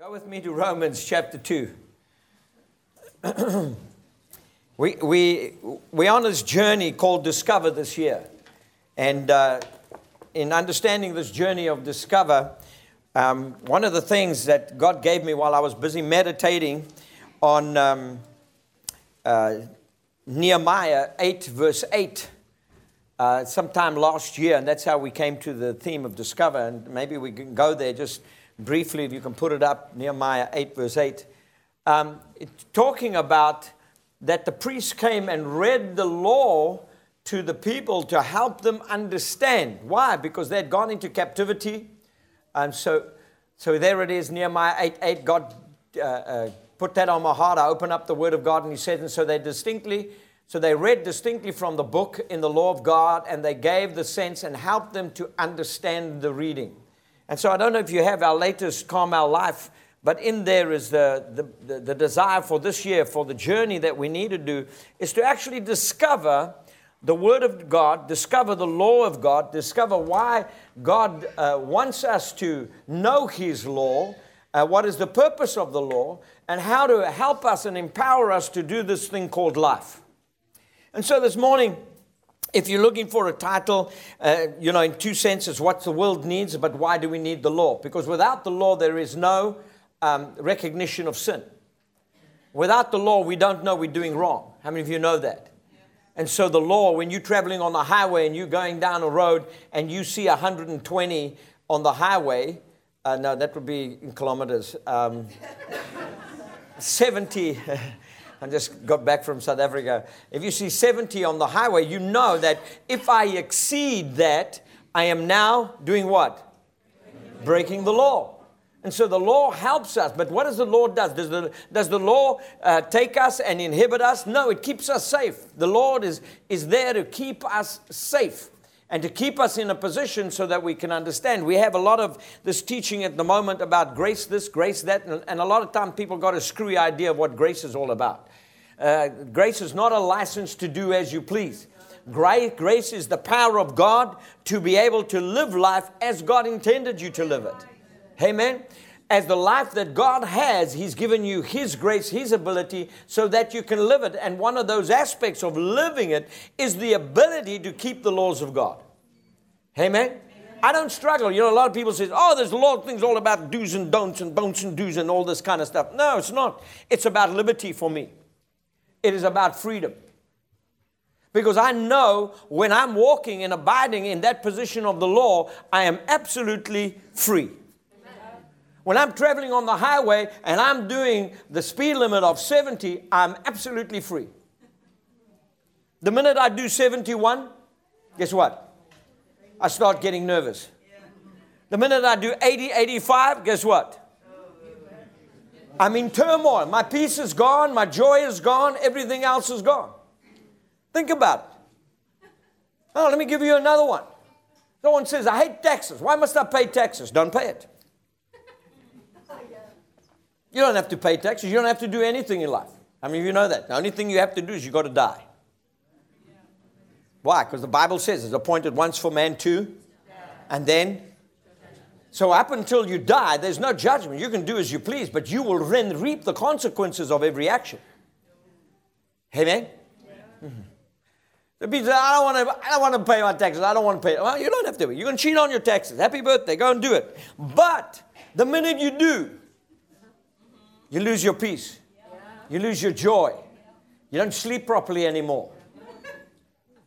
Go with me to Romans chapter 2. we, we, we're on this journey called Discover this year. And uh, in understanding this journey of Discover, um, one of the things that God gave me while I was busy meditating on um, uh, Nehemiah 8, verse 8, uh, sometime last year, and that's how we came to the theme of Discover. And maybe we can go there just briefly, if you can put it up, Nehemiah 8, verse 8, um, it's talking about that the priests came and read the law to the people to help them understand. Why? Because they had gone into captivity. And so, so there it is, Nehemiah 8, 8, God uh, uh, put that on my heart. I opened up the Word of God and He said, and so they distinctly, so they read distinctly from the book in the law of God and they gave the sense and helped them to understand the reading. And so I don't know if you have our latest Carmel Life, but in there is the, the, the, the desire for this year, for the journey that we need to do, is to actually discover the Word of God, discover the law of God, discover why God uh, wants us to know His law, uh, what is the purpose of the law, and how to help us and empower us to do this thing called life. And so this morning, if you're looking for a title, uh, you know, in two senses, what the world needs, but why do we need the law? Because without the law, there is no um, recognition of sin. Without the law, we don't know we're doing wrong. How many of you know that? And so the law, when you're traveling on the highway and you're going down a road and you see 120 on the highway, uh, no, that would be in kilometers. Um, 70. I just got back from South Africa. If you see 70 on the highway, you know that if I exceed that, I am now doing what? Breaking the law. And so the law helps us. But what does the law do? Does the, does the law uh, take us and inhibit us? No, it keeps us safe. The Lord is, is there to keep us safe and to keep us in a position so that we can understand. We have a lot of this teaching at the moment about grace this, grace that, and, and a lot of time people got a screwy idea of what grace is all about. Uh, grace is not a license to do as you please. Grace, grace is the power of God to be able to live life as God intended you to live it. Amen. As the life that God has, He's given you His grace, His ability, so that you can live it. And one of those aspects of living it is the ability to keep the laws of God. Amen. I don't struggle. You know, a lot of people say, oh, there's a lot of things all about do's and don'ts and don'ts and do's and all this kind of stuff. No, it's not. It's about liberty for me. It is about freedom. Because I know when I'm walking and abiding in that position of the law, I am absolutely free. When I'm traveling on the highway and I'm doing the speed limit of 70, I'm absolutely free. The minute I do 71, guess what? I start getting nervous. The minute I do 80, 85, guess what? I'm in turmoil. My peace is gone. My joy is gone. Everything else is gone. Think about it. Oh, let me give you another one. Someone says, I hate taxes. Why must I pay taxes? Don't pay it. You don't have to pay taxes. You don't have to do anything in life. I mean, you know that. The only thing you have to do is you got to die. Why? Because the Bible says it's appointed once for man to, and then so up until you die, there's no judgment. You can do as you please, but you will then reap the consequences of every action. Amen? Yeah. Mm-hmm. The people say, I don't, want to, I don't want to pay my taxes. I don't want to pay. Well, you don't have to. You can cheat on your taxes. Happy birthday. Go and do it. But the minute you do, you lose your peace. You lose your joy. You don't sleep properly anymore.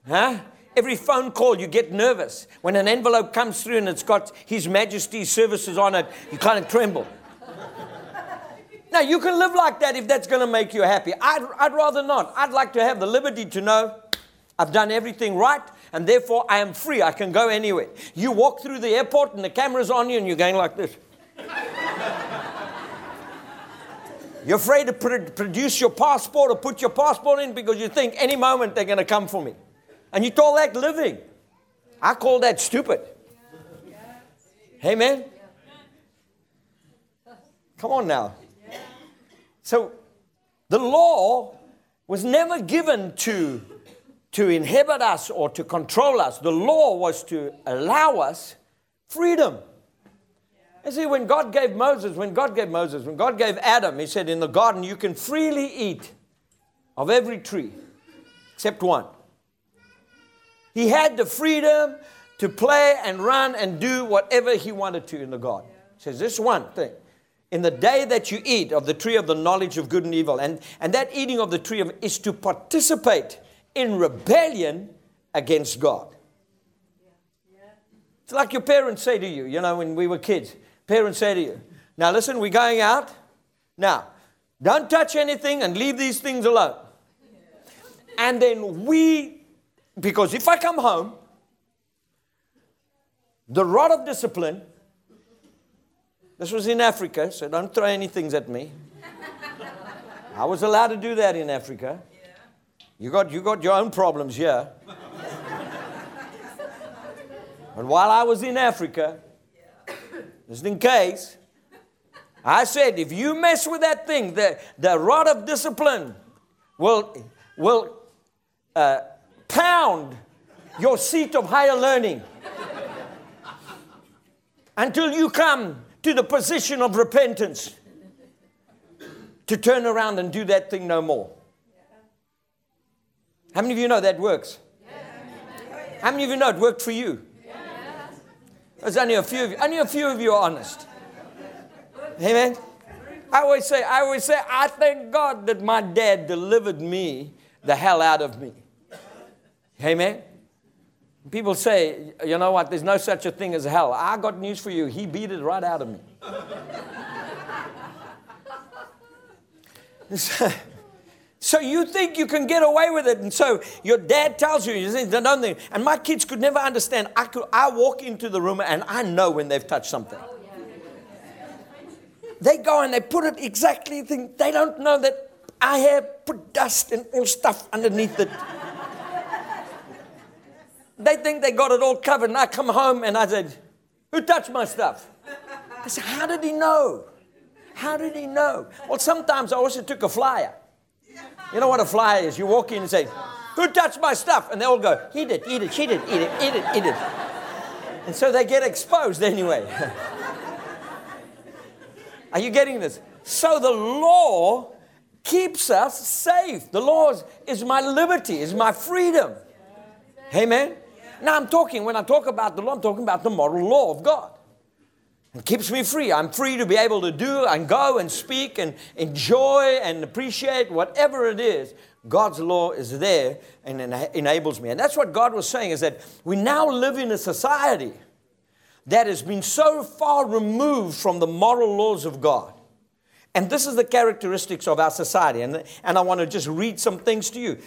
Huh? Every phone call, you get nervous. When an envelope comes through and it's got His Majesty's services on it, you kind of tremble. now, you can live like that if that's going to make you happy. I'd, I'd rather not. I'd like to have the liberty to know I've done everything right and therefore I am free. I can go anywhere. You walk through the airport and the camera's on you and you're going like this. You're afraid to produce your passport or put your passport in because you think any moment they're going to come for me. And you call that living. I call that stupid. Amen? Come on now. So the law was never given to, to inhibit us or to control us. The law was to allow us freedom. You see, when God gave Moses, when God gave Moses, when God gave Adam, He said, In the garden, you can freely eat of every tree except one. He had the freedom to play and run and do whatever he wanted to in the garden. He says, This one thing. In the day that you eat of the tree of the knowledge of good and evil, and, and that eating of the tree of, is to participate in rebellion against God. It's like your parents say to you, you know, when we were kids, parents say to you, Now listen, we're going out. Now, don't touch anything and leave these things alone. And then we, because if I come home, the rod of discipline, this was in Africa, so don't throw any things at me. I was allowed to do that in Africa. You got, you got your own problems here. But while I was in Africa, just in case, I said, if you mess with that thing, the, the rod of discipline will, will uh, pound your seat of higher learning until you come to the position of repentance to turn around and do that thing no more. How many of you know that works? How many of you know it worked for you? There's only a few of you. Only a few of you are honest. Amen. I always say, I always say, I thank God that my dad delivered me the hell out of me. Amen. People say, you know what, there's no such a thing as hell. I got news for you. He beat it right out of me. so, you think you can get away with it. And so your dad tells you, you say, don't think. And my kids could never understand. I, could, I walk into the room and I know when they've touched something. Oh, they go and they put it exactly, think, they don't know that I have put dust and all stuff underneath it. They think they got it all covered. And I come home and I said, Who touched my stuff? I said, How did he know? How did he know? Well, sometimes I also took a flyer. You know what a flyer is? You walk in and say, Who touched my stuff? And they all go, He did, he did, she did, eat it, eat it, eat it. And so they get exposed anyway. Are you getting this? So the law keeps us safe. The law is my liberty, is my freedom. Amen. Now I'm talking, when I talk about the law, I'm talking about the moral law of God. It keeps me free. I'm free to be able to do and go and speak and enjoy and appreciate whatever it is. God's law is there and enables me. And that's what God was saying is that we now live in a society that has been so far removed from the moral laws of God. And this is the characteristics of our society. And, and I want to just read some things to you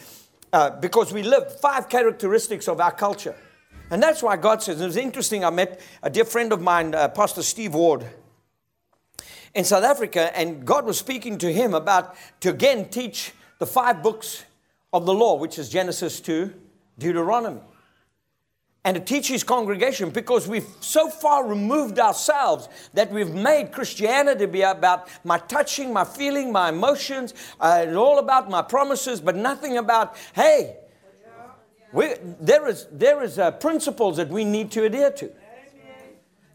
uh, because we live five characteristics of our culture. And that's why God says, it was interesting. I met a dear friend of mine, uh, Pastor Steve Ward, in South Africa, and God was speaking to him about to again teach the five books of the law, which is Genesis to Deuteronomy. And to teach his congregation because we've so far removed ourselves that we've made Christianity be about my touching, my feeling, my emotions, uh, and all about my promises, but nothing about, hey, we, there is, there is principles that we need to adhere to.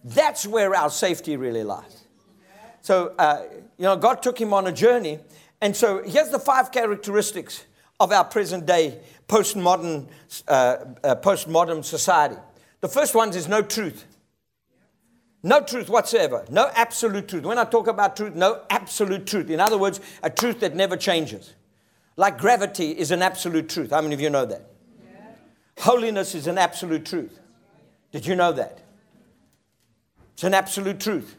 That's where our safety really lies. So, uh, you know, God took him on a journey. And so here's the five characteristics of our present day postmodern, uh, uh, postmodern society. The first one is no truth. No truth whatsoever. No absolute truth. When I talk about truth, no absolute truth. In other words, a truth that never changes. Like gravity is an absolute truth. How many of you know that? Holiness is an absolute truth. Did you know that? It's an absolute truth.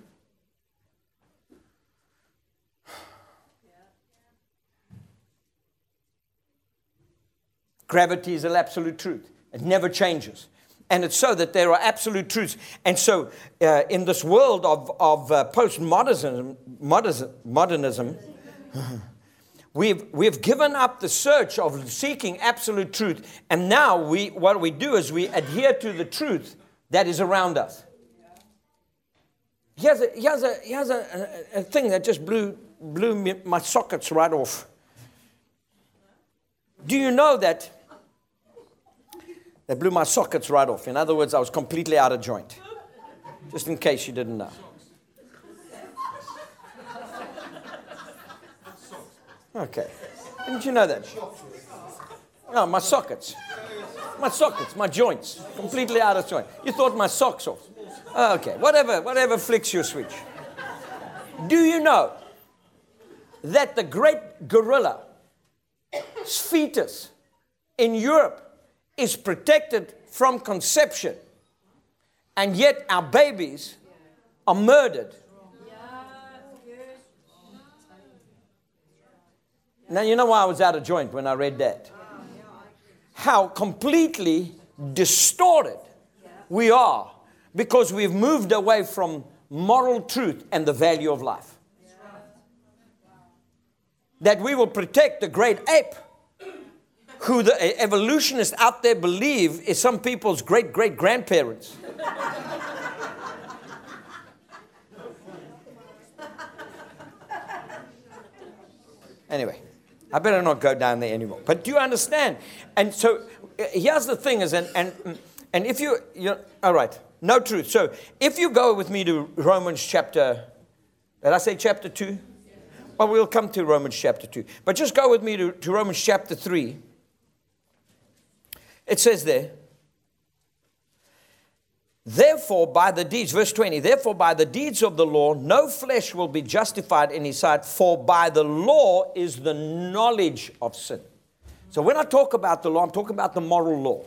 Gravity is an absolute truth. It never changes. And it's so that there are absolute truths. And so, uh, in this world of, of uh, postmodernism, modernism, We've, we've given up the search of seeking absolute truth, and now we, what we do is we adhere to the truth that is around us. Here's a, here's a, here's a, a, a thing that just blew, blew me, my sockets right off. Do you know that? That blew my sockets right off. In other words, I was completely out of joint. Just in case you didn't know. Okay. Didn't you know that? No, my sockets. My sockets, my joints, completely out of joint. You thought my socks off. Okay, whatever, whatever flicks your switch. Do you know that the great gorilla fetus in Europe is protected from conception, and yet our babies are murdered? Now, you know why I was out of joint when I read that? how completely distorted we are because we've moved away from moral truth and the value of life. That we will protect the great ape, who the evolutionists out there believe is some people's great great grandparents. anyway. I better not go down there anymore. But do you understand? And so uh, here's the thing is, and, and, and if you, you all right, no truth. So if you go with me to Romans chapter, did I say chapter 2? Well, we'll come to Romans chapter 2. But just go with me to, to Romans chapter 3. It says there, Therefore, by the deeds, verse 20, therefore, by the deeds of the law, no flesh will be justified in his sight, for by the law is the knowledge of sin. So, when I talk about the law, I'm talking about the moral law.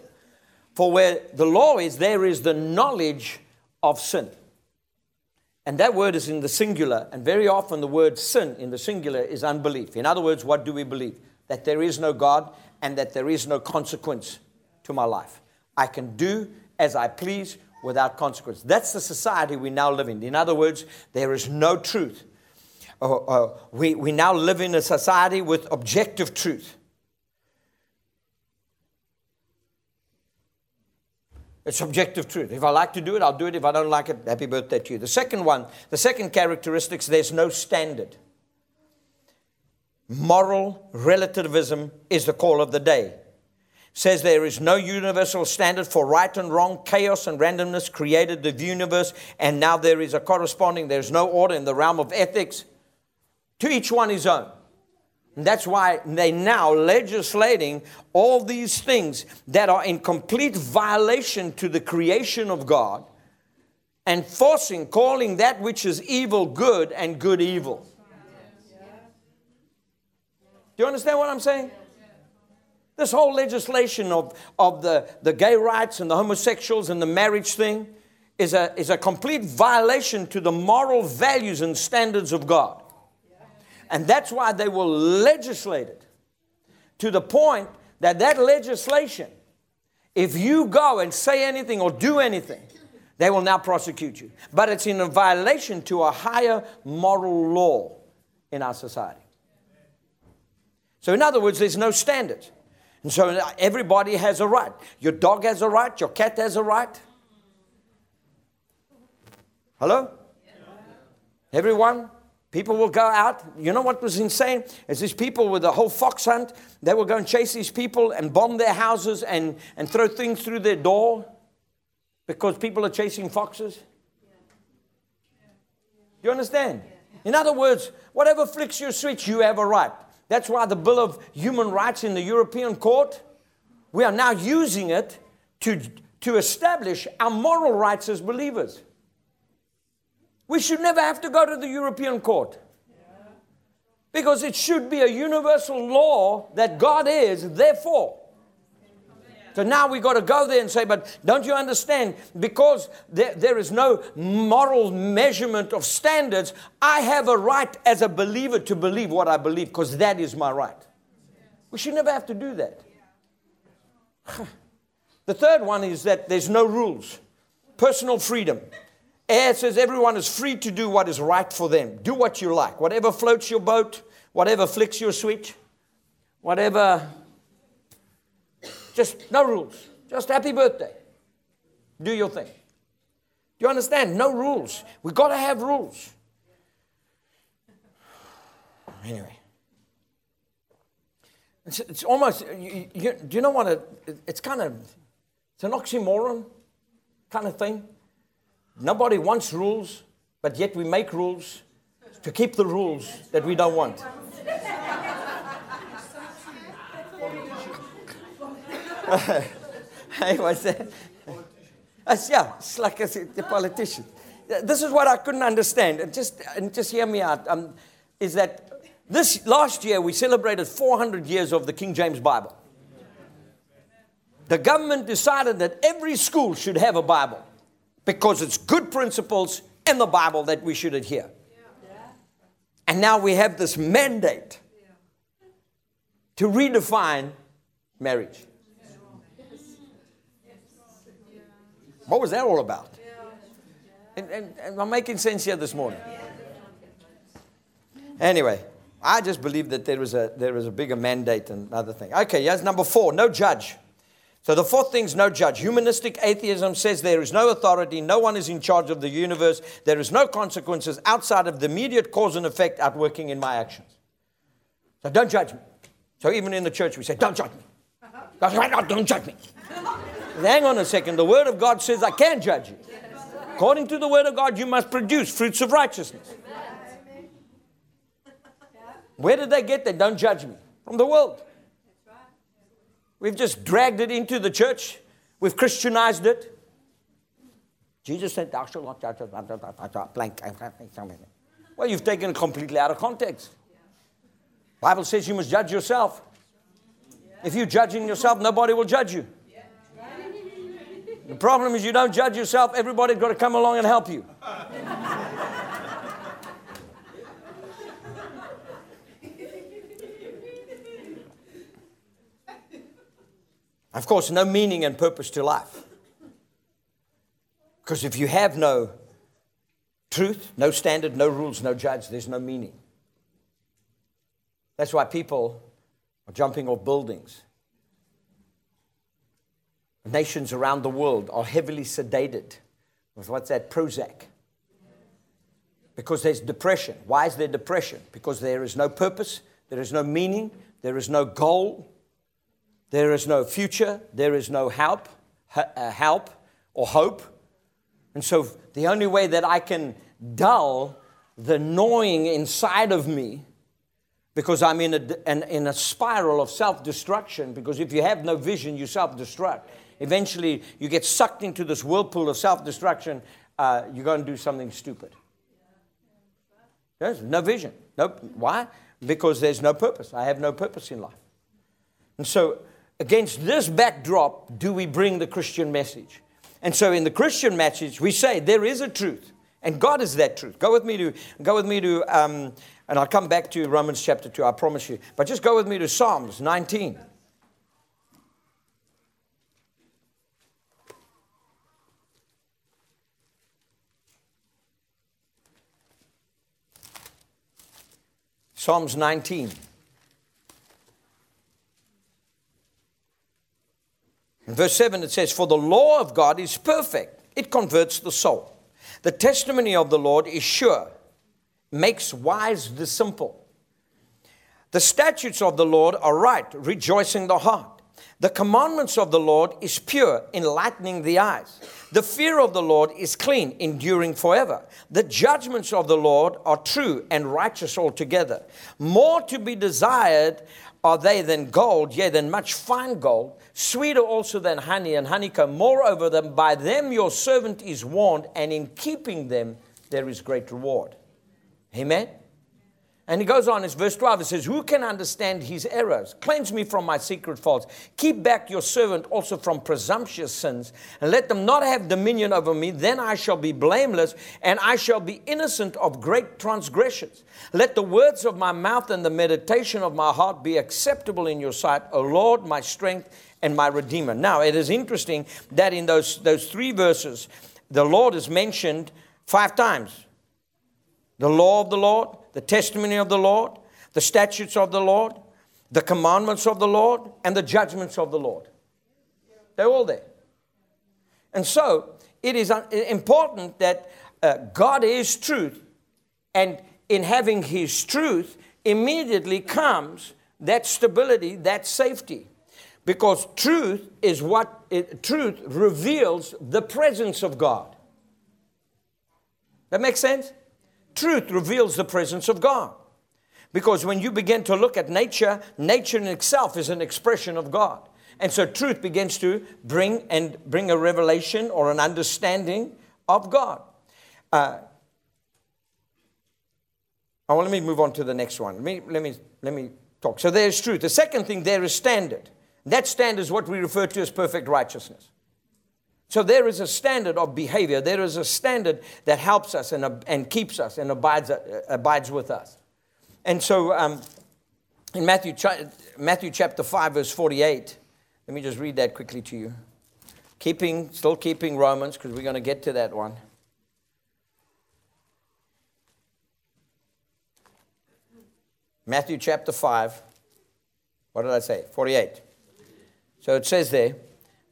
For where the law is, there is the knowledge of sin. And that word is in the singular, and very often the word sin in the singular is unbelief. In other words, what do we believe? That there is no God and that there is no consequence to my life. I can do as I please without consequence. That's the society we now live in. In other words, there is no truth. Uh, uh, we, we now live in a society with objective truth. It's objective truth. If I like to do it, I'll do it. If I don't like it, happy birthday to you. The second one, the second characteristic, there's no standard. Moral relativism is the call of the day says there is no universal standard for right and wrong. Chaos and randomness created the universe, and now there is a corresponding, there's no order in the realm of ethics. To each one his own. And that's why they now legislating all these things that are in complete violation to the creation of God and forcing, calling that which is evil good and good evil. Do you understand what I'm saying? This whole legislation of, of the, the gay rights and the homosexuals and the marriage thing is a, is a complete violation to the moral values and standards of God. And that's why they will legislate it to the point that that legislation, if you go and say anything or do anything, they will now prosecute you. But it's in a violation to a higher moral law in our society. So, in other words, there's no standards. And so everybody has a right. Your dog has a right, your cat has a right. Hello? Everyone? People will go out. You know what was insane? Is these people with the whole fox hunt, they will go and chase these people and bomb their houses and, and throw things through their door because people are chasing foxes. You understand? In other words, whatever flicks your switch, you have a right. That's why the Bill of Human Rights in the European Court, we are now using it to, to establish our moral rights as believers. We should never have to go to the European Court. Because it should be a universal law that God is, therefore. So now we've got to go there and say, but don't you understand? Because there, there is no moral measurement of standards, I have a right as a believer to believe what I believe because that is my right. We should never have to do that. The third one is that there's no rules, personal freedom. Air says everyone is free to do what is right for them. Do what you like. Whatever floats your boat, whatever flicks your switch, whatever just no rules. Just happy birthday. Do your thing. Do you understand? No rules. We've got to have rules. Anyway. It's, it's almost, you, you, do you know what? It, it's kind of, it's an oxymoron kind of thing. Nobody wants rules, but yet we make rules to keep the rules that we don't want. hey, what's that? Uh, yeah, it's like a, a politician. This is what I couldn't understand. And just, and just hear me out. Um, is that this last year we celebrated 400 years of the King James Bible. The government decided that every school should have a Bible because it's good principles in the Bible that we should adhere. And now we have this mandate to redefine marriage. What was that all about? And, and, and I'm making sense here this morning. Anyway, I just believe that there is a, there is a bigger mandate and other thing. Okay, yes, number four, no judge. So the fourth thing is no judge. Humanistic atheism says there is no authority, no one is in charge of the universe, there is no consequences outside of the immediate cause and effect outworking in my actions. So don't judge me. So even in the church we say, don't judge me. Don't judge me. Hang on a second. The word of God says I can't judge you. According to the word of God, you must produce fruits of righteousness. Where did they get that? Don't judge me. From the world. We've just dragged it into the church. We've Christianized it. Jesus said, Thou shalt not judge. Blank. Well, you've taken it completely out of context. Bible says you must judge yourself. If you're judging yourself, nobody will judge you. The problem is you don't judge yourself, everybody's got to come along and help you. Of course, no meaning and purpose to life. Because if you have no truth, no standard, no rules, no judge, there's no meaning. That's why people are jumping off buildings. Nations around the world are heavily sedated with what's that? Prozac. Because there's depression. Why is there depression? Because there is no purpose, there is no meaning, there is no goal, there is no future, there is no help, uh, help or hope. And so the only way that I can dull the gnawing inside of me, because I'm in a, in, in a spiral of self destruction, because if you have no vision, you self destruct. Eventually, you get sucked into this whirlpool of self destruction, uh, you're going to do something stupid. There's no vision. Nope. Why? Because there's no purpose. I have no purpose in life. And so against this backdrop do we bring the Christian message. And so in the Christian message, we say there is a truth, and God is that truth. Go with me to, go with me to um, and I'll come back to Romans chapter 2, I promise you. But just go with me to Psalms 19. Psalms 19. In verse 7, it says, For the law of God is perfect, it converts the soul. The testimony of the Lord is sure, makes wise the simple. The statutes of the Lord are right, rejoicing the heart. The commandments of the Lord is pure, enlightening the eyes. The fear of the Lord is clean, enduring forever. The judgments of the Lord are true and righteous altogether. More to be desired are they than gold, yea, than much fine gold, sweeter also than honey and honeycomb. Moreover, than by them your servant is warned, and in keeping them there is great reward. Amen. And he goes on, it's verse 12. It says, Who can understand his errors? Cleanse me from my secret faults. Keep back your servant also from presumptuous sins, and let them not have dominion over me. Then I shall be blameless, and I shall be innocent of great transgressions. Let the words of my mouth and the meditation of my heart be acceptable in your sight, O Lord, my strength and my redeemer. Now, it is interesting that in those, those three verses, the Lord is mentioned five times the law of the Lord the testimony of the Lord, the statutes of the Lord, the commandments of the Lord, and the judgments of the Lord. They're all there. And so it is important that uh, God is truth, and in having His truth, immediately comes that stability, that safety. Because truth is what it, truth reveals the presence of God. That makes sense? Truth reveals the presence of God. Because when you begin to look at nature, nature in itself is an expression of God. And so truth begins to bring and bring a revelation or an understanding of God. Uh, oh, let me move on to the next one. Let me, let me, let me talk. So there's truth. The second thing there is standard. That standard is what we refer to as perfect righteousness. So there is a standard of behavior. There is a standard that helps us and, and keeps us and abides, uh, abides with us. And so um, in Matthew, Matthew chapter 5, verse 48, let me just read that quickly to you. Keeping, still keeping Romans, because we're going to get to that one. Matthew chapter 5. What did I say? 48. So it says there,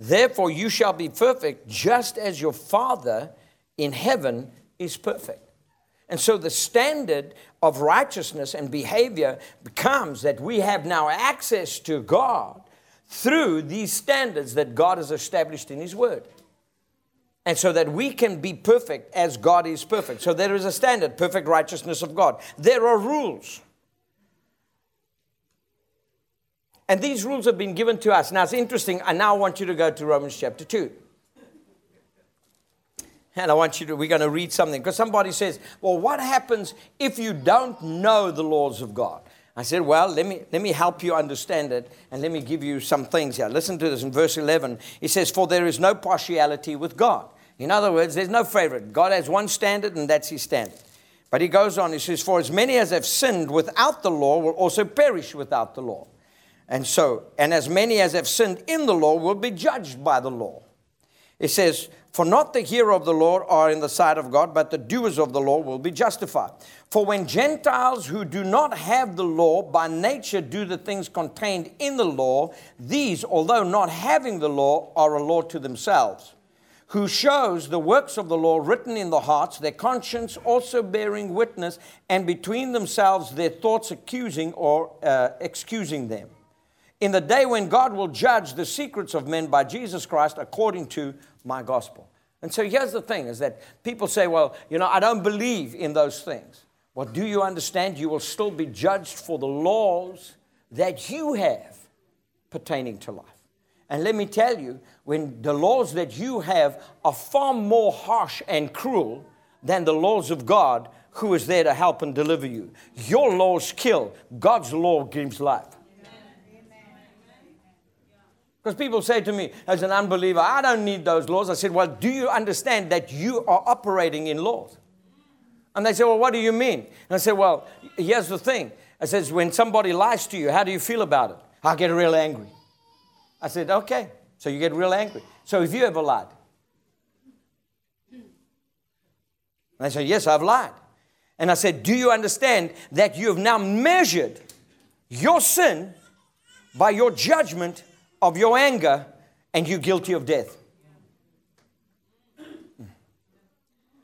Therefore you shall be perfect just as your Father in heaven is perfect. And so the standard of righteousness and behavior becomes that we have now access to God through these standards that God has established in His Word. And so that we can be perfect as God is perfect. So there is a standard, perfect righteousness of God. There are rules. And these rules have been given to us. Now it's interesting. I now want you to go to Romans chapter 2. And I want you to, we're going to read something. Because somebody says, well, what happens if you don't know the laws of God? I said, well, let me, let me help you understand it and let me give you some things here. Listen to this in verse 11. He says, For there is no partiality with God. In other words, there's no favorite. God has one standard and that's his standard. But he goes on, he says, For as many as have sinned without the law will also perish without the law. And so, and as many as have sinned in the law will be judged by the law. It says, For not the hearer of the law are in the sight of God, but the doers of the law will be justified. For when Gentiles who do not have the law by nature do the things contained in the law, these, although not having the law, are a law to themselves, who shows the works of the law written in the hearts, their conscience also bearing witness, and between themselves their thoughts accusing or uh, excusing them in the day when God will judge the secrets of men by Jesus Christ according to my gospel. And so here's the thing is that people say, well, you know, I don't believe in those things. Well, do you understand you will still be judged for the laws that you have pertaining to life? And let me tell you, when the laws that you have are far more harsh and cruel than the laws of God, who is there to help and deliver you. Your laws kill, God's law gives life. Because people say to me, as an unbeliever, I don't need those laws. I said, Well, do you understand that you are operating in laws? And they say, Well, what do you mean? And I said, Well, here's the thing. I says, When somebody lies to you, how do you feel about it? I get real angry. I said, Okay. So you get real angry. So have you ever lied? And they said, Yes, I've lied. And I said, Do you understand that you have now measured your sin by your judgment of your anger and you're guilty of death. Hmm.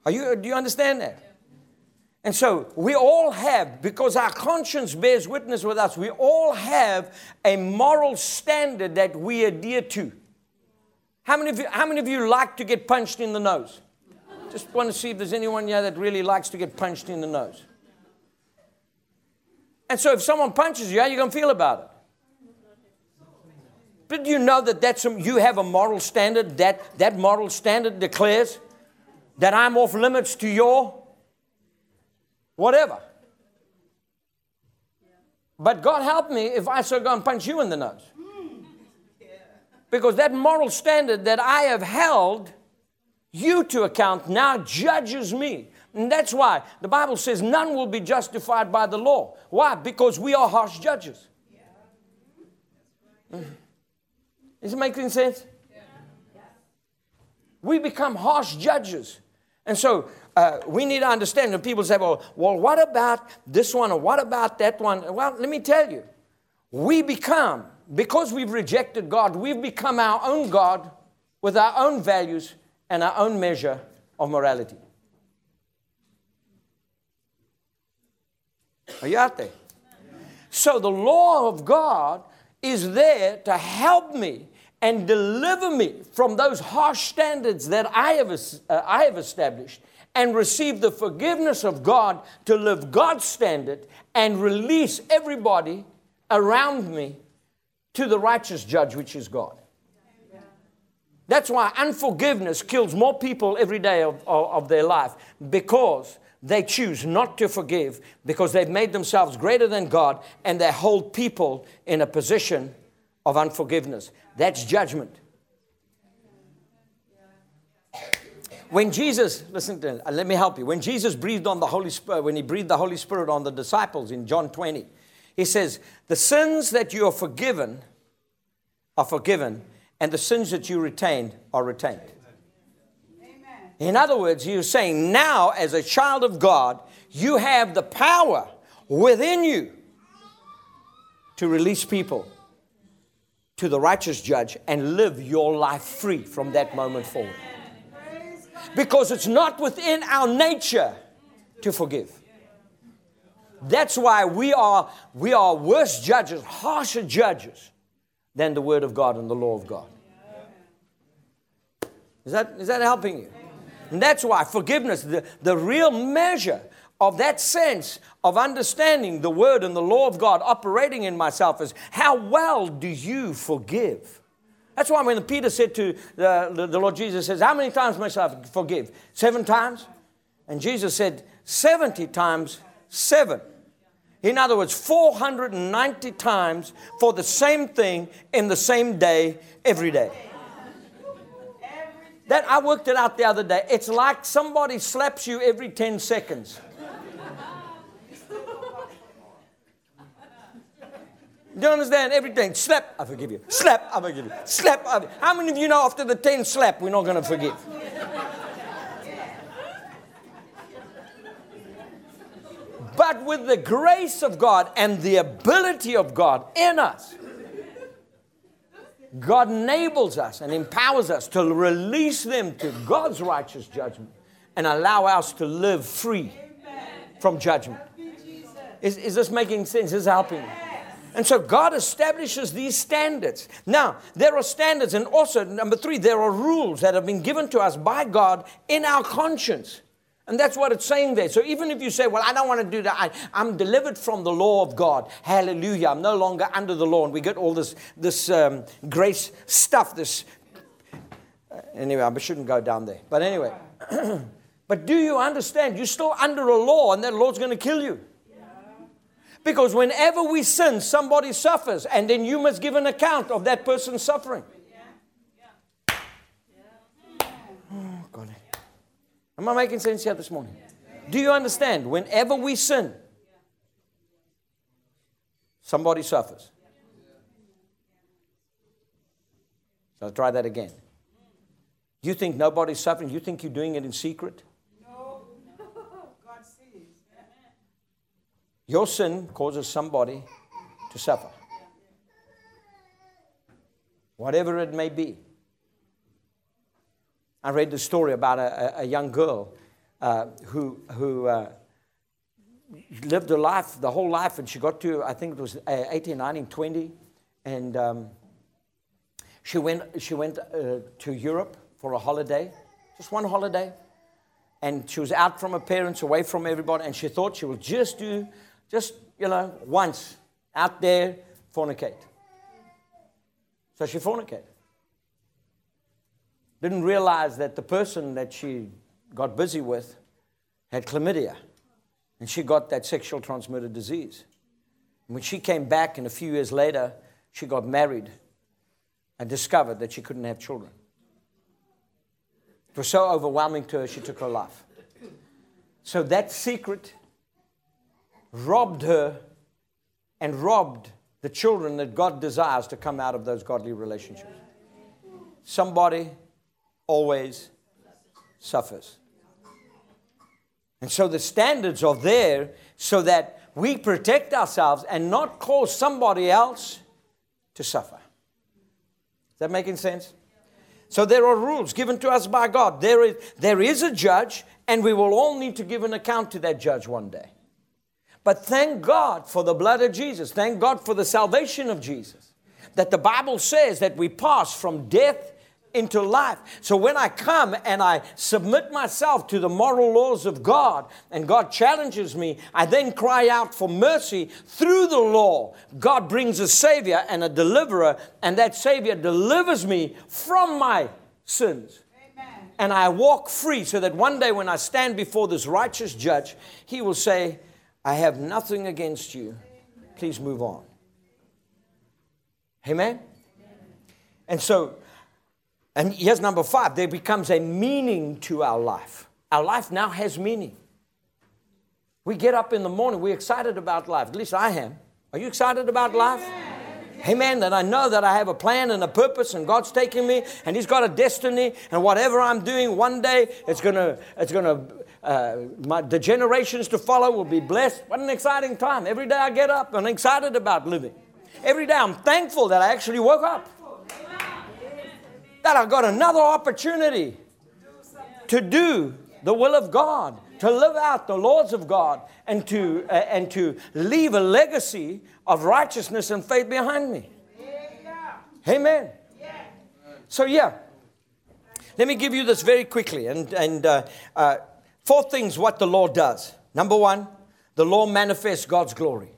Are you, do you understand that? And so we all have, because our conscience bears witness with us, we all have a moral standard that we adhere to. How many of you, how many of you like to get punched in the nose? Just want to see if there's anyone here that really likes to get punched in the nose. And so if someone punches you, how are you going to feel about it? But you know that that's some, you have a moral standard that that moral standard declares that I'm off limits to your whatever. But God help me if I so go and punch you in the nose. Because that moral standard that I have held you to account now judges me. And that's why the Bible says none will be justified by the law. Why? Because we are harsh judges. Is it making sense? We become harsh judges. And so uh, we need to understand when people say, well, well, what about this one or what about that one? Well, let me tell you, we become, because we've rejected God, we've become our own God with our own values and our own measure of morality. Are you out there? So the law of God is there to help me and deliver me from those harsh standards that I have, uh, I have established and receive the forgiveness of God to live God's standard and release everybody around me to the righteous judge, which is God. That's why unforgiveness kills more people every day of, of, of, their life because they choose not to forgive because they've made themselves greater than God and they hold people in a position of unforgiveness. That's judgment. When Jesus, listen to uh, let me help you. When Jesus breathed on the Holy Spirit, when he breathed the Holy Spirit on the disciples in John 20, he says, The sins that you are forgiven are forgiven, and the sins that you retained are retained. In other words, you're saying now, as a child of God, you have the power within you to release people to the righteous judge and live your life free from that moment forward. Because it's not within our nature to forgive. That's why we are, we are worse judges, harsher judges than the Word of God and the law of God. Is that, is that helping you? And that's why forgiveness, the, the real measure of that sense of understanding the Word and the law of God operating in myself is how well do you forgive? That's why when Peter said to the, the, the Lord Jesus says, How many times must I forgive? Seven times? And Jesus said, 70 times seven. In other words, 490 times for the same thing in the same day, every day. That I worked it out the other day. It's like somebody slaps you every 10 seconds. Do you understand everything? Slap, I forgive you. Slap, I forgive you. Slap. I forgive. How many of you know after the 10 slap, we're not going to forgive? but with the grace of God and the ability of God in us, God enables us and empowers us to release them to God's righteous judgment and allow us to live free from judgment. Is, is this making sense? Is this helping? And so God establishes these standards. Now, there are standards, and also, number three, there are rules that have been given to us by God in our conscience. And that's what it's saying there. So even if you say, Well, I don't want to do that, I, am delivered from the law of God. Hallelujah. I'm no longer under the law. And we get all this, this um, grace stuff, this. Uh, anyway, I shouldn't go down there. But anyway. but do you understand? You're still under a law, and that law's going to kill you. Because whenever we sin, somebody suffers, and then you must give an account of that person's suffering. Oh, God. Am I making sense here this morning? Do you understand? Whenever we sin, somebody suffers. So I'll try that again. You think nobody's suffering? You think you're doing it in secret? No. God sees. Your sin causes somebody to suffer. Whatever it may be. I read the story about a, a young girl uh, who, who uh, lived her life, the whole life, and she got to, I think it was uh, 18, 19, 20, and um, she went, she went uh, to Europe for a holiday, just one holiday, and she was out from her parents, away from everybody, and she thought she would just do just, you know, once out there, fornicate. So she fornicated. Didn't realize that the person that she got busy with had chlamydia. And she got that sexual transmitted disease. And when she came back, and a few years later, she got married and discovered that she couldn't have children. It was so overwhelming to her, she took her life. So that secret robbed her and robbed the children that God desires to come out of those godly relationships. Somebody always suffers. And so the standards are there so that we protect ourselves and not cause somebody else to suffer. Is that making sense? So there are rules given to us by God. There is, there is a judge, and we will all need to give an account to that judge one day. But thank God for the blood of Jesus. Thank God for the salvation of Jesus. That the Bible says that we pass from death into life. So when I come and I submit myself to the moral laws of God and God challenges me, I then cry out for mercy through the law. God brings a Savior and a deliverer, and that Savior delivers me from my sins. Amen. And I walk free so that one day when I stand before this righteous judge, he will say, I have nothing against you. Please move on. Amen? And so and here's number five there becomes a meaning to our life. Our life now has meaning. We get up in the morning, we're excited about life. At least I am. Are you excited about life? Amen. That I know that I have a plan and a purpose, and God's taking me, and He's got a destiny, and whatever I'm doing, one day it's gonna, it's gonna, uh, my, the generations to follow will be blessed. What an exciting time! Every day I get up, and I'm excited about living. Every day I'm thankful that I actually woke up that I've got another opportunity to do the will of God, to live out the laws of God, and to, uh, and to leave a legacy of righteousness and faith behind me. Amen. So, yeah, let me give you this very quickly. And, and uh, uh, four things what the law does. Number one, the law manifests God's glory.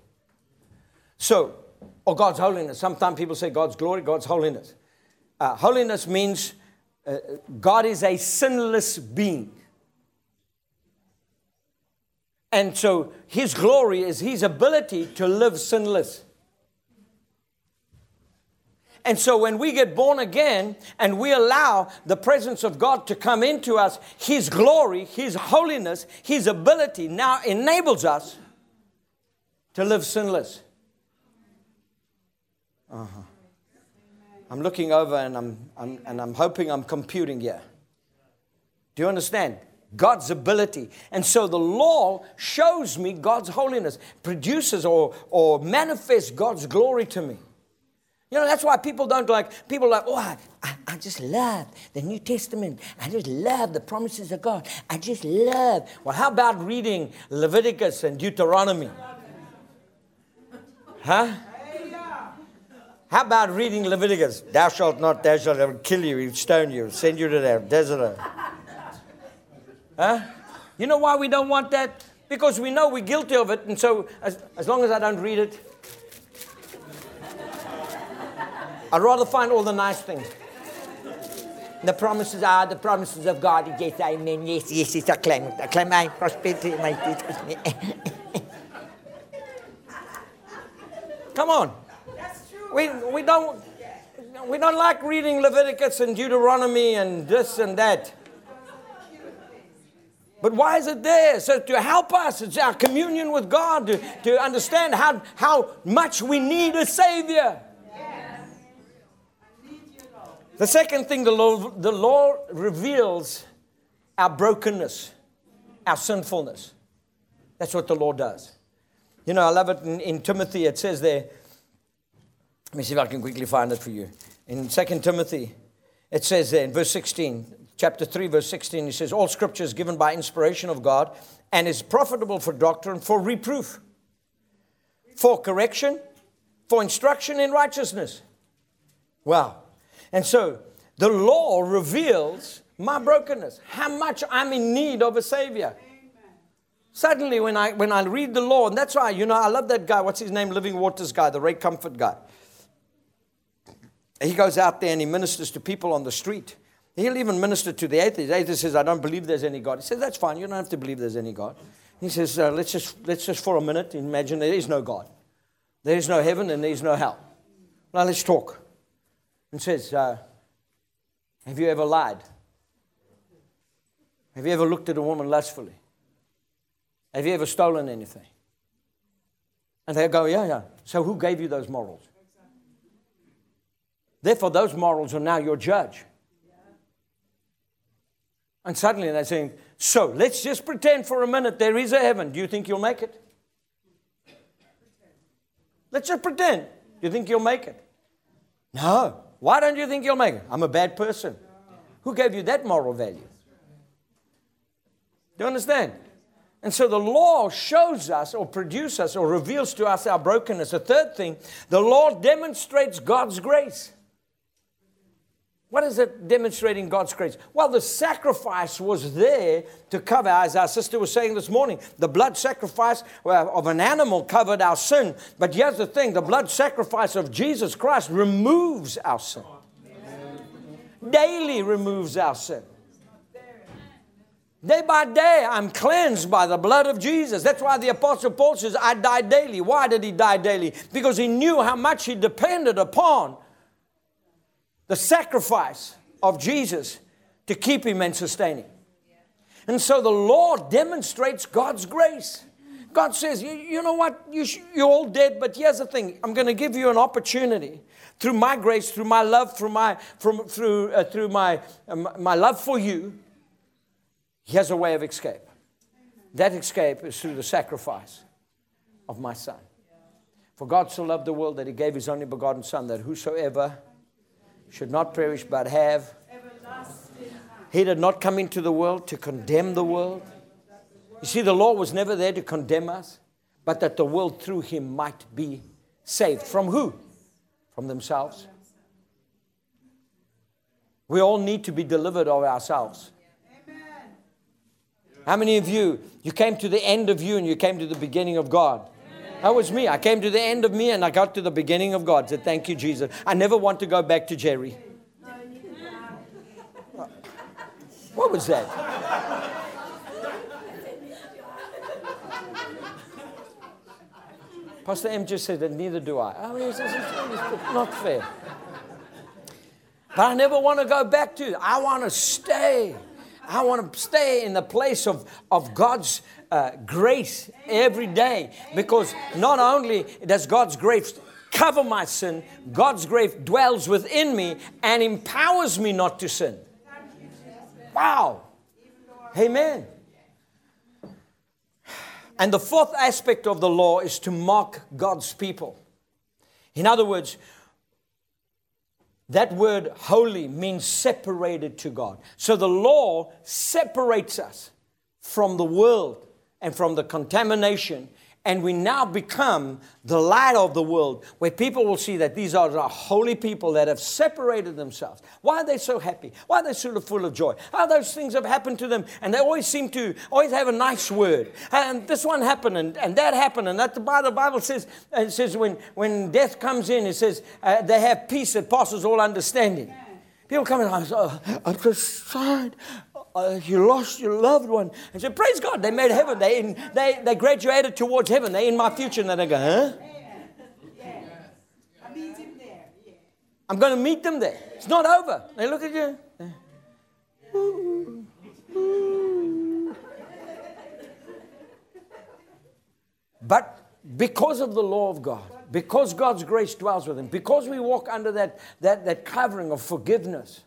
So, or God's holiness. Sometimes people say God's glory, God's holiness. Uh, holiness means uh, God is a sinless being. And so his glory is his ability to live sinless. And so when we get born again and we allow the presence of God to come into us, his glory, his holiness, his ability now enables us to live sinless. Uh-huh. I'm looking over and I'm, I'm, and I'm hoping I'm computing here. Do you understand? God's ability. And so the law shows me God's holiness, produces or, or manifests God's glory to me. You know, that's why people don't like, people like, oh, I, I, just love the New Testament. I just love the promises of God. I just love. Well, how about reading Leviticus and Deuteronomy? Huh? How about reading Leviticus? Thou shalt not, thou shalt not kill you, he'll stone you, send you to the desert. Huh? You know why we don't want that? Because we know we're guilty of it, and so as, as long as I don't read it, I'd rather find all the nice things. The promises are the promises of God. Yes, amen. Yes, yes, yes, I claim it. I claim my prosperity. My Come on. We, we, don't, we don't like reading Leviticus and Deuteronomy and this and that. But why is it there? So to help us, it's our communion with God, to, to understand how, how much we need a Savior. The second thing the law, the law reveals our brokenness, our sinfulness. That's what the law does. You know, I love it in, in Timothy, it says there, let me see if I can quickly find it for you. In 2 Timothy, it says there in verse 16, chapter 3, verse 16, it says, All scripture is given by inspiration of God and is profitable for doctrine, for reproof, for correction, for instruction in righteousness. Wow. And so the law reveals my brokenness, how much I'm in need of a Savior. Suddenly, when I, when I read the law, and that's why, you know, I love that guy. What's his name? Living Waters guy, the Ray Comfort guy. He goes out there and he ministers to people on the street. He'll even minister to the atheist. The atheist says, I don't believe there's any God. He says, That's fine. You don't have to believe there's any God. He says, uh, let's, just, let's just for a minute imagine there is no God. There is no heaven and there is no hell. Now let's talk. And says, uh, Have you ever lied? Have you ever looked at a woman lustfully? Have you ever stolen anything? And they go, Yeah, yeah. So who gave you those morals? Therefore, those morals are now your judge. And suddenly they're saying, So let's just pretend for a minute there is a heaven. Do you think you'll make it? Let's just pretend. Do you think you'll make it? No. Why don't you think you'll make it? I'm a bad person. Who gave you that moral value? Do you understand? And so the law shows us or produces or reveals to us our brokenness. The third thing, the law demonstrates God's grace. What is it demonstrating God's grace? Well, the sacrifice was there to cover, as our sister was saying this morning, the blood sacrifice uh, of an animal covered our sin. But here's the thing the blood sacrifice of Jesus Christ removes our sin, daily removes our sin. Day by day, I'm cleansed by the blood of Jesus. That's why the Apostle Paul says, I die daily. Why did he die daily? Because he knew how much he depended upon the sacrifice of Jesus to keep him and sustain him. And so the Lord demonstrates God's grace. God says, You, you know what? You sh- you're all dead, but here's the thing I'm going to give you an opportunity through my grace, through my love, through my, from, through, uh, through my, uh, my love for you. Here's a way of escape. That escape is through the sacrifice of my Son. For God so loved the world that He gave His only begotten Son, that whosoever should not perish but have. He did not come into the world to condemn the world. You see, the law was never there to condemn us, but that the world through him might be saved. From who? From themselves. We all need to be delivered of ourselves. How many of you, you came to the end of you and you came to the beginning of God? That was me. I came to the end of me and I got to the beginning of God. Said, Thank you, Jesus. I never want to go back to Jerry. What was that? Pastor M just said that neither do I. I mean, it's, it's, it's not fair. But I never want to go back to. I want to stay. I want to stay in the place of, of God's uh, grace every day because not only does God's grace cover my sin, God's grace dwells within me and empowers me not to sin. Wow. Amen. And the fourth aspect of the law is to mark God's people. In other words, that word holy means separated to God. So the law separates us from the world and from the contamination. And we now become the light of the world where people will see that these are the holy people that have separated themselves. Why are they so happy? Why are they so full of joy? How those things have happened to them and they always seem to always have a nice word. And this one happened and, and that happened. And that the Bible says, it says when, when death comes in, it says uh, they have peace that passes all understanding. People come in and say, oh, I'm just sad uh, you lost your loved one. And said, Praise God, they made heaven. They, in, they, they graduated towards heaven. They're in my future. And then they go, Huh? I'm going to meet them there. It's not over. They look at you. But because of the law of God, because God's grace dwells with him, because we walk under that, that, that covering of forgiveness,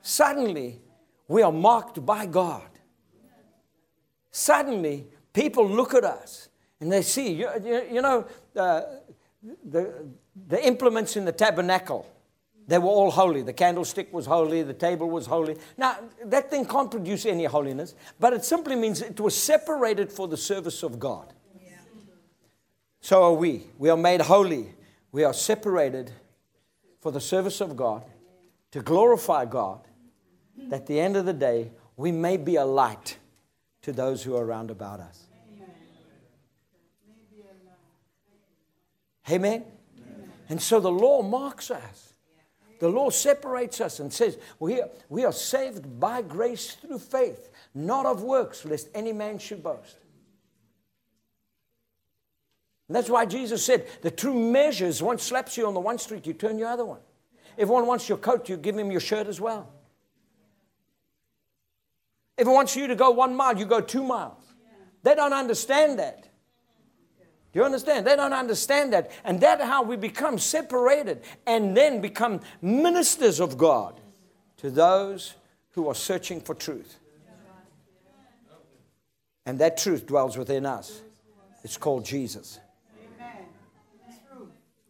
suddenly we are marked by God. Suddenly, people look at us and they see, you, you, you know, uh, the, the implements in the tabernacle, they were all holy. The candlestick was holy, the table was holy. Now, that thing can't produce any holiness, but it simply means it was separated for the service of God. Yeah. So are we. We are made holy. We are separated for the service of God, to glorify God, that at the end of the day, we may be a light to those who are around about us. Amen? Amen? And so the law marks us. The law separates us and says, we are, we are saved by grace through faith, not of works, lest any man should boast. And that's why Jesus said the true measure is one slaps you on the one street, you turn your other one. If one wants your coat, you give him your shirt as well. If it wants you to go one mile, you go two miles. They don't understand that. Do you understand? They don't understand that. And that's how we become separated and then become ministers of God to those who are searching for truth. And that truth dwells within us. It's called Jesus.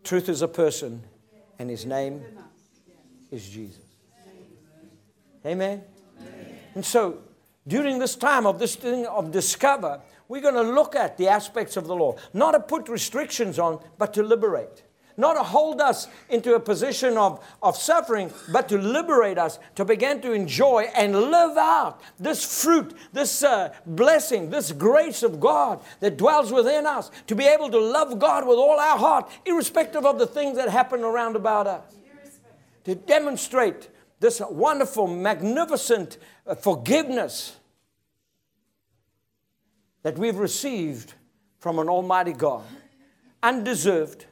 Truth is a person, and his name is Jesus. Amen? And so during this time of this thing of discover, we're going to look at the aspects of the law, not to put restrictions on, but to liberate. not to hold us into a position of, of suffering, but to liberate us, to begin to enjoy and live out this fruit, this uh, blessing, this grace of God that dwells within us, to be able to love God with all our heart, irrespective of the things that happen around about us. To demonstrate this wonderful, magnificent uh, forgiveness that we've received from an Almighty God. Undeserved,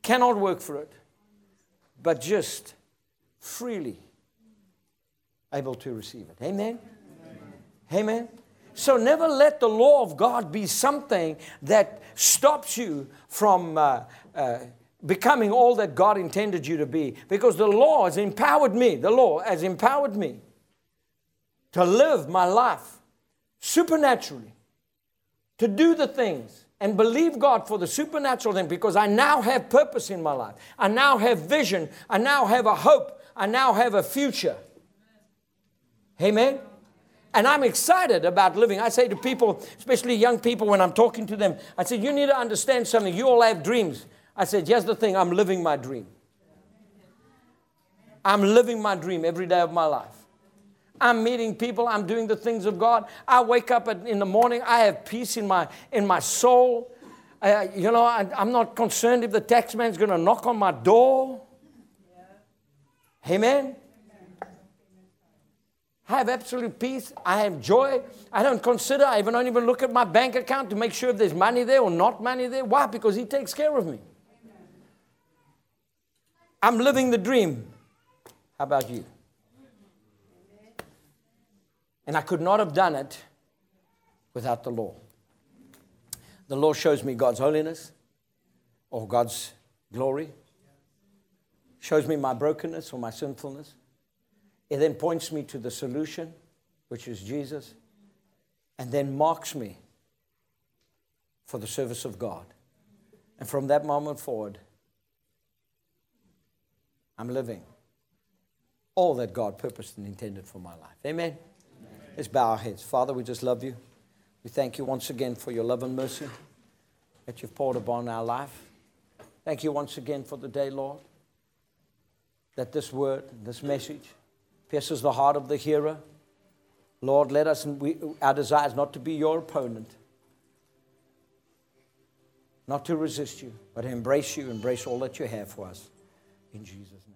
cannot work for it, but just freely able to receive it. Amen? Amen. Amen. So never let the law of God be something that stops you from uh, uh, becoming all that God intended you to be. Because the law has empowered me, the law has empowered me to live my life supernaturally, to do the things and believe God for the supernatural thing because I now have purpose in my life. I now have vision. I now have a hope. I now have a future. Amen. And I'm excited about living. I say to people, especially young people, when I'm talking to them, I say, You need to understand something. You all have dreams. I said, Here's the thing I'm living my dream. I'm living my dream every day of my life. I'm meeting people. I'm doing the things of God. I wake up in the morning. I have peace in my, in my soul. Uh, you know, I, am not concerned if the tax taxman's going to knock on my door. Yeah. Amen. I have absolute peace. I have joy. I don't consider, I even don't even look at my bank account to make sure if there's money there or not money there. Why? Because He takes care of me. I'm living the dream. How about you? And I could not have done it without the law. The law shows me God's holiness or God's glory, shows me my brokenness or my sinfulness. It then points me to the solution, which is Jesus, and then marks me for the service of God. And from that moment forward, I'm living all that God purposed and intended for my life. Amen. Let's bow our heads. Father, we just love you. We thank you once again for your love and mercy that you've poured upon our life. Thank you once again for the day, Lord, that this word, this message, pierces the heart of the hearer. Lord, let us, we, our desire is not to be your opponent, not to resist you, but embrace you, embrace all that you have for us. In Jesus' name.